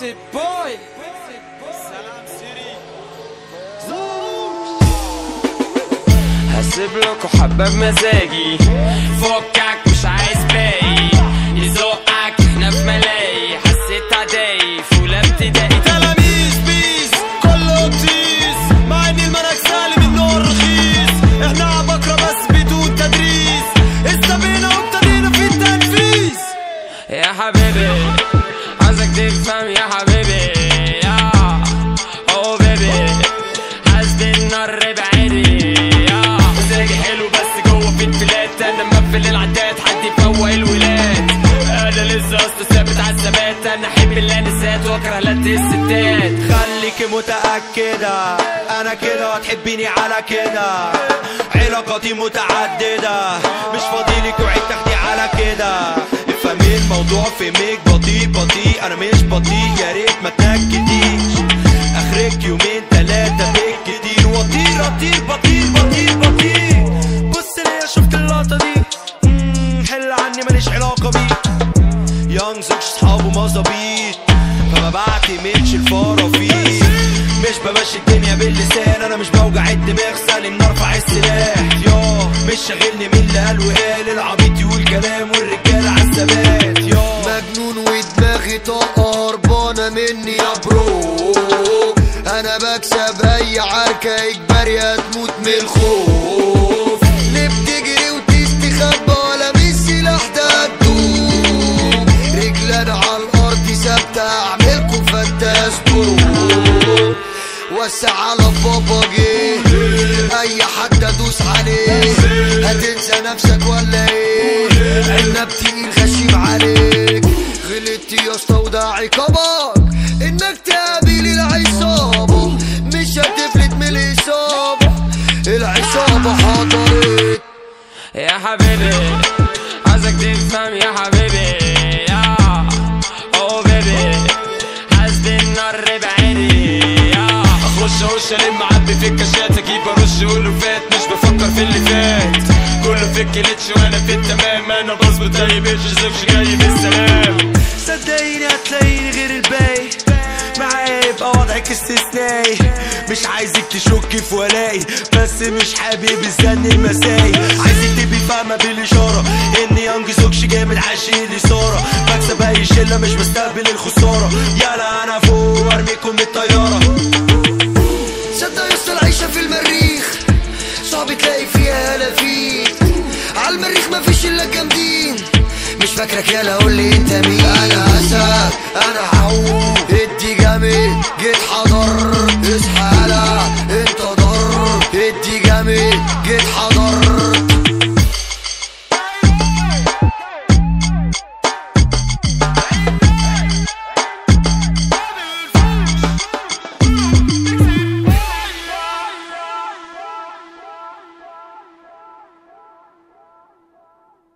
سلام سيري هسيب لكوا حبة بمزاجي فكك مش عايز باقي يزقك إحنا في ملاهي حسيت عداي في اولى ابتدائي تلاميذ بيس كله بتيس مع ان المنهج سالم النور رخيص إحنا عبقرة بس بدون تدريس استبينا وابتدينا في التنفيذ يا حبيبي عايزك تفهم يا أنا احب اللانسات وأكره لات الستات خليكي متأكدة. أنا كده هتحبيني على كده. علاقاتي متعددة. مش فاضيلك وعيد تاخدي على كده. افهمي الموضوع فهمك بطيء بطيء. أنا مش بطيء يا ريت ما تنكديش. آخرك يومين تلاتة بالكتير وطير أطير بطير بطير بطير بص ليا شفت اللقطة دي؟ حل عني؟ ماليش علاقة بيك يونج زوج صحابه مظابيط فما بعتمدش الفرافيل مش بمشي الدنيا باللسان أنا مش بوجع الدماغ سالم نرفع السلاح. يا مش شاغلني مين اللي قال وقال العبيط يقول كلام والرجاله عالثبات يا مجنون ودماغي طاقة هربانة مني يا برو. أنا بكسب اي عركة إجباري هتموت من الخوف. وسع على بابا جه أي حد أدوس عليه. هتنسى نفسك ولا إيه؟ عنب تقيل غشيم عليك. غلطت يا أسطى وده عقابك إنك تقابل العصابة. مش هتفلت من الإصابة. العصابة حضرت يا حبيبي عايزك تفهم يا حبيبي. اخش الم عبي في الكاشات أجيب أرش فات مش بفكر في اللي فات. كله في الكليتش وأنا في التمام. أنا بظبط اي بيتش زفش جاي بالسلام صدقيني هتلاقيني غير الباقي. معايا يبقى وضعك استثنائي. مش عايزك تشك في ولائي بس مش حابب الزن المسائي عايزك تبقي فاهمة بالإشارة. إن يانج زوجش جامد عاشق الاثاره بكسب اي شله مش بستقبل الخسارة. يلا أنا فوق وأرميكم من الطياره فاكرك يالا قول لي انت مين؟ أنا اسد أنا